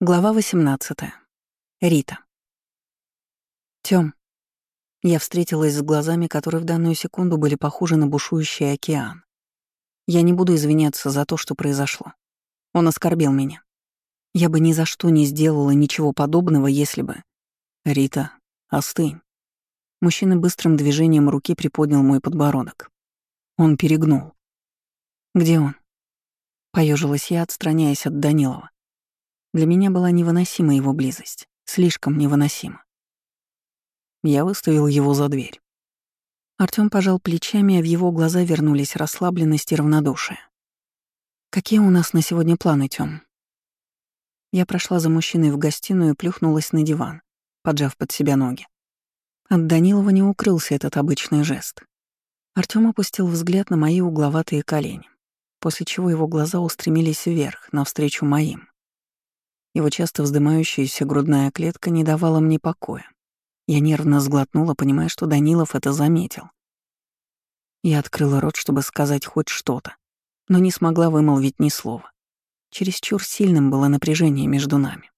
Глава 18. Рита. Тём. Я встретилась с глазами, которые в данную секунду были похожи на бушующий океан. Я не буду извиняться за то, что произошло. Он оскорбил меня. Я бы ни за что не сделала ничего подобного, если бы... Рита, остынь. Мужчина быстрым движением руки приподнял мой подбородок. Он перегнул. Где он? Поежилась я, отстраняясь от Данилова. Для меня была невыносима его близость. Слишком невыносима. Я выставил его за дверь. Артём пожал плечами, а в его глаза вернулись расслабленность и равнодушие. «Какие у нас на сегодня планы, Тём?» Я прошла за мужчиной в гостиную и плюхнулась на диван, поджав под себя ноги. От Данилова не укрылся этот обычный жест. Артём опустил взгляд на мои угловатые колени, после чего его глаза устремились вверх, навстречу моим. Его часто вздымающаяся грудная клетка не давала мне покоя. Я нервно сглотнула, понимая, что Данилов это заметил. Я открыла рот, чтобы сказать хоть что-то, но не смогла вымолвить ни слова. Чересчур сильным было напряжение между нами.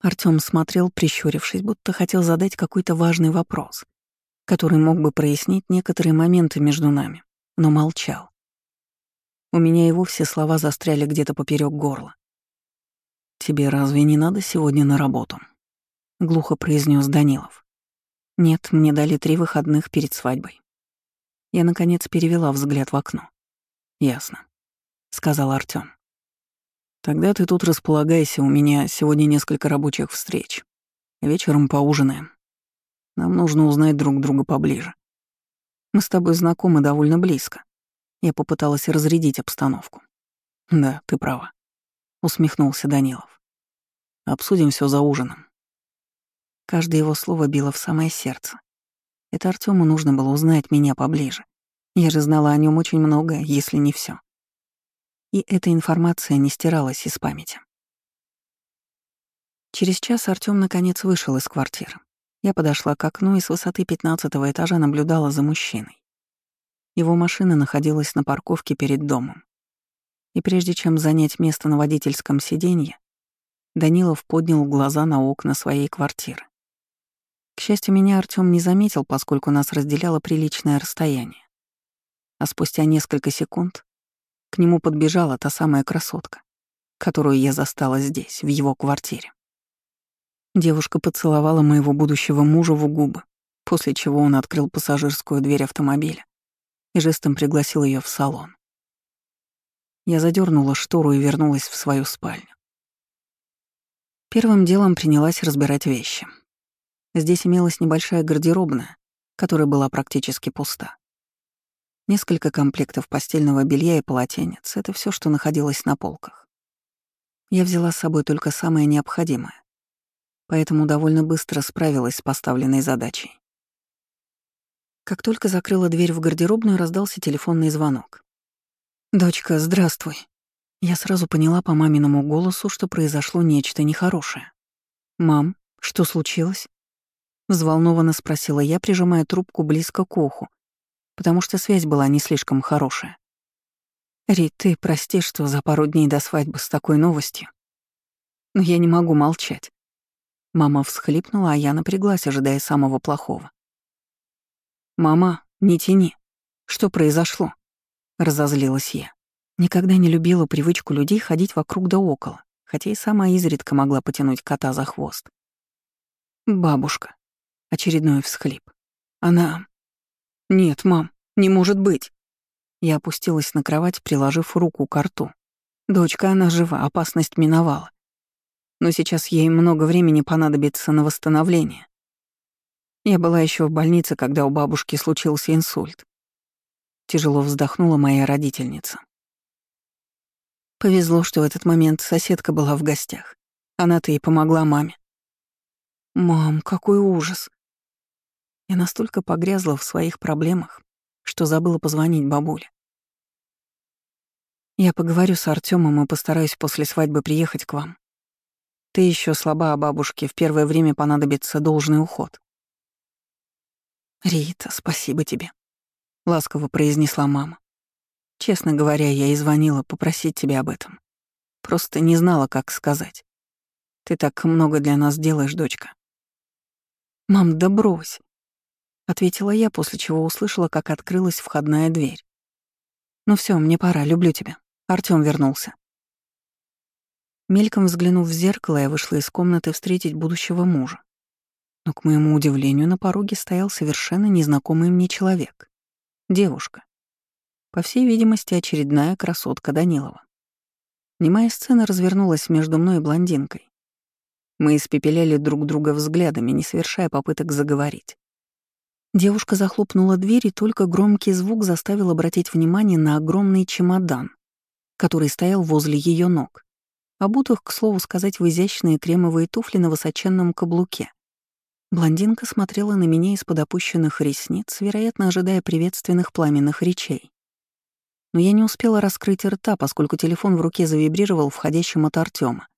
Артём смотрел, прищурившись, будто хотел задать какой-то важный вопрос, который мог бы прояснить некоторые моменты между нами, но молчал. У меня и вовсе слова застряли где-то поперек горла. «Тебе разве не надо сегодня на работу?» — глухо произнес Данилов. «Нет, мне дали три выходных перед свадьбой». Я, наконец, перевела взгляд в окно. «Ясно», — сказал Артём. «Тогда ты тут располагайся, у меня сегодня несколько рабочих встреч. Вечером поужинаем. Нам нужно узнать друг друга поближе. Мы с тобой знакомы довольно близко». Я попыталась разрядить обстановку. «Да, ты права», — усмехнулся Данилов. «Обсудим все за ужином». Каждое его слово било в самое сердце. Это Артему нужно было узнать меня поближе. Я же знала о нем очень многое, если не все. И эта информация не стиралась из памяти. Через час Артём наконец вышел из квартиры. Я подошла к окну и с высоты пятнадцатого этажа наблюдала за мужчиной. Его машина находилась на парковке перед домом и прежде чем занять место на водительском сиденье, Данилов поднял глаза на окна своей квартиры. К счастью, меня Артём не заметил, поскольку нас разделяло приличное расстояние. А спустя несколько секунд к нему подбежала та самая красотка, которую я застала здесь, в его квартире. Девушка поцеловала моего будущего мужа в губы, после чего он открыл пассажирскую дверь автомобиля и жестом пригласил ее в салон. Я задернула штору и вернулась в свою спальню. Первым делом принялась разбирать вещи. Здесь имелась небольшая гардеробная, которая была практически пуста. Несколько комплектов постельного белья и полотенец — это все, что находилось на полках. Я взяла с собой только самое необходимое, поэтому довольно быстро справилась с поставленной задачей. Как только закрыла дверь в гардеробную, раздался телефонный звонок. «Дочка, здравствуй». Я сразу поняла по маминому голосу, что произошло нечто нехорошее. «Мам, что случилось?» Взволнованно спросила я, прижимая трубку близко к уху, потому что связь была не слишком хорошая. «Рит, ты прости, что за пару дней до свадьбы с такой новостью. Но я не могу молчать». Мама всхлипнула, а я напряглась, ожидая самого плохого. «Мама, не тяни. Что произошло?» Разозлилась я. Никогда не любила привычку людей ходить вокруг да около, хотя и сама изредка могла потянуть кота за хвост. Бабушка. Очередной всхлип. Она... Нет, мам, не может быть. Я опустилась на кровать, приложив руку к рту. Дочка, она жива, опасность миновала. Но сейчас ей много времени понадобится на восстановление. Я была еще в больнице, когда у бабушки случился инсульт. Тяжело вздохнула моя родительница. Повезло, что в этот момент соседка была в гостях. Она-то и помогла маме. «Мам, какой ужас!» Я настолько погрязла в своих проблемах, что забыла позвонить бабуле. Я поговорю с Артемом и постараюсь после свадьбы приехать к вам. Ты еще слаба, а бабушке в первое время понадобится должный уход. Рита, спасибо тебе ласково произнесла мама. Честно говоря, я и звонила попросить тебя об этом. Просто не знала, как сказать. Ты так много для нас делаешь, дочка. Мам, да брось. Ответила я, после чего услышала, как открылась входная дверь. Ну все, мне пора, люблю тебя. Артём вернулся. Мельком взглянув в зеркало, я вышла из комнаты встретить будущего мужа. Но, к моему удивлению, на пороге стоял совершенно незнакомый мне человек. Девушка. По всей видимости, очередная красотка Данилова. Немая сцена развернулась между мной и блондинкой. Мы испепеляли друг друга взглядами, не совершая попыток заговорить. Девушка захлопнула дверь, и только громкий звук заставил обратить внимание на огромный чемодан, который стоял возле ее ног обутых, к слову сказать, в изящные кремовые туфли на высоченном каблуке. Блондинка смотрела на меня из-под опущенных ресниц, вероятно, ожидая приветственных пламенных речей. Но я не успела раскрыть рта, поскольку телефон в руке завибрировал входящим от Артема.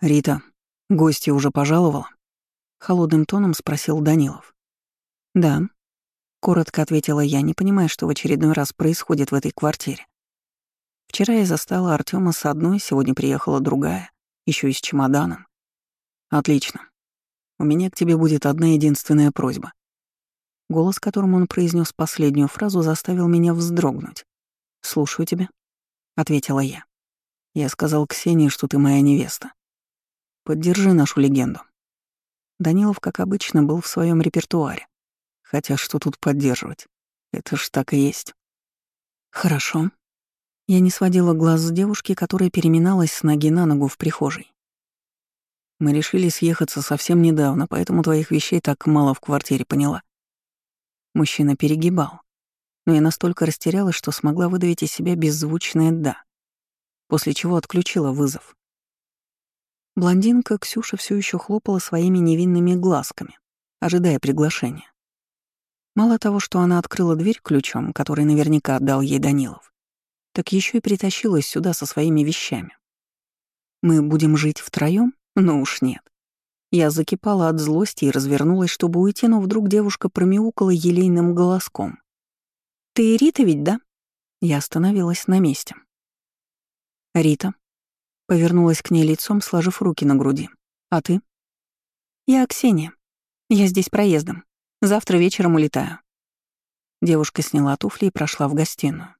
«Рита, гостья уже пожаловала?» — холодным тоном спросил Данилов. «Да», — коротко ответила я, не понимая, что в очередной раз происходит в этой квартире. Вчера я застала Артема с одной, сегодня приехала другая, еще и с чемоданом. Отлично. У меня к тебе будет одна единственная просьба. Голос, которым он произнес последнюю фразу, заставил меня вздрогнуть. «Слушаю тебя», — ответила я. «Я сказал Ксении, что ты моя невеста. Поддержи нашу легенду». Данилов, как обычно, был в своем репертуаре. Хотя что тут поддерживать? Это ж так и есть. «Хорошо», я не сводила глаз с девушки, которая переминалась с ноги на ногу в прихожей. Мы решили съехаться совсем недавно, поэтому твоих вещей так мало в квартире, поняла. Мужчина перегибал, но я настолько растерялась, что смогла выдавить из себя беззвучное «да», после чего отключила вызов. Блондинка Ксюша все еще хлопала своими невинными глазками, ожидая приглашения. Мало того, что она открыла дверь ключом, который наверняка отдал ей Данилов, так еще и притащилась сюда со своими вещами. Мы будем жить втроем? Ну уж нет. Я закипала от злости и развернулась, чтобы уйти, но вдруг девушка промяукала елейным голоском. «Ты Рита ведь, да?» Я остановилась на месте. «Рита». Повернулась к ней лицом, сложив руки на груди. «А ты?» «Я Ксения. Я здесь проездом. Завтра вечером улетаю». Девушка сняла туфли и прошла в гостиную.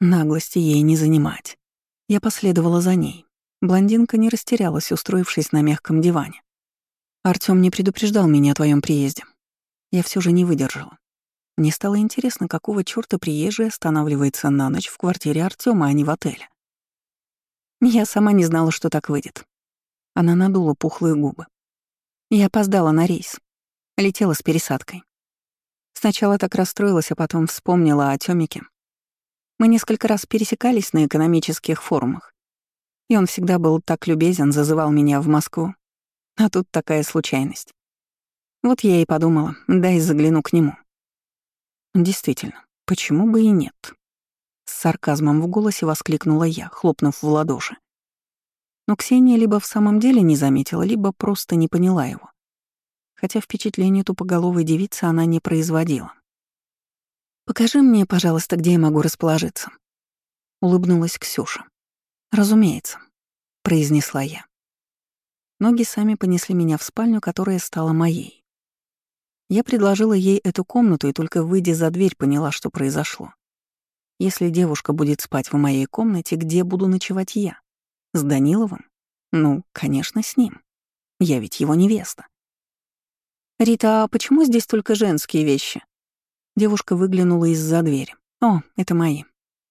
Наглости ей не занимать. Я последовала за ней. Блондинка не растерялась, устроившись на мягком диване. Артём не предупреждал меня о твоем приезде. Я все же не выдержала. Мне стало интересно, какого чёрта приезжий останавливается на ночь в квартире Артёма, а не в отеле. Я сама не знала, что так выйдет. Она надула пухлые губы. Я опоздала на рейс. Летела с пересадкой. Сначала так расстроилась, а потом вспомнила о Тёмике мы несколько раз пересекались на экономических форумах. И он всегда был так любезен, зазывал меня в Москву. А тут такая случайность. Вот я и подумала, дай загляну к нему. Действительно, почему бы и нет? С сарказмом в голосе воскликнула я, хлопнув в ладоши. Но Ксения либо в самом деле не заметила, либо просто не поняла его. Хотя впечатление тупоголовой девицы она не производила. «Покажи мне, пожалуйста, где я могу расположиться», — улыбнулась Ксюша. «Разумеется», — произнесла я. Ноги сами понесли меня в спальню, которая стала моей. Я предложила ей эту комнату и только выйдя за дверь поняла, что произошло. Если девушка будет спать в моей комнате, где буду ночевать я? С Даниловым? Ну, конечно, с ним. Я ведь его невеста. «Рита, а почему здесь только женские вещи?» Девушка выглянула из-за двери. «О, это мои».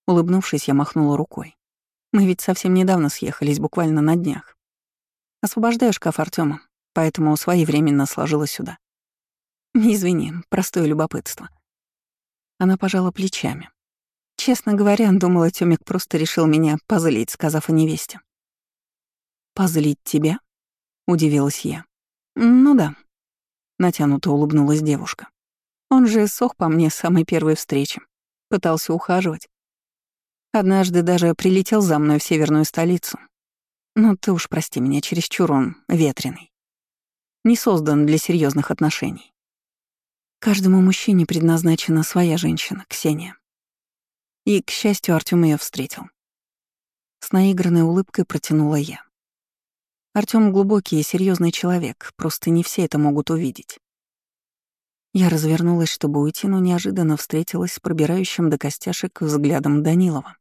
Улыбнувшись, я махнула рукой. «Мы ведь совсем недавно съехались, буквально на днях. Освобождаю шкаф Артема, поэтому своевременно сложила сюда. Извини, простое любопытство». Она пожала плечами. Честно говоря, думала, Тёмик просто решил меня позлить, сказав о невесте. «Позлить тебя?» — удивилась я. «Ну да», — натянуто улыбнулась девушка. Он же сох по мне с самой первой встречи. Пытался ухаживать. Однажды даже прилетел за мной в северную столицу. Но ты уж прости меня, чересчур он ветреный. Не создан для серьезных отношений. Каждому мужчине предназначена своя женщина, Ксения. И, к счастью, Артём её встретил. С наигранной улыбкой протянула я. Артём глубокий и серьезный человек, просто не все это могут увидеть. Я развернулась, чтобы уйти, но неожиданно встретилась с пробирающим до костяшек взглядом Данилова.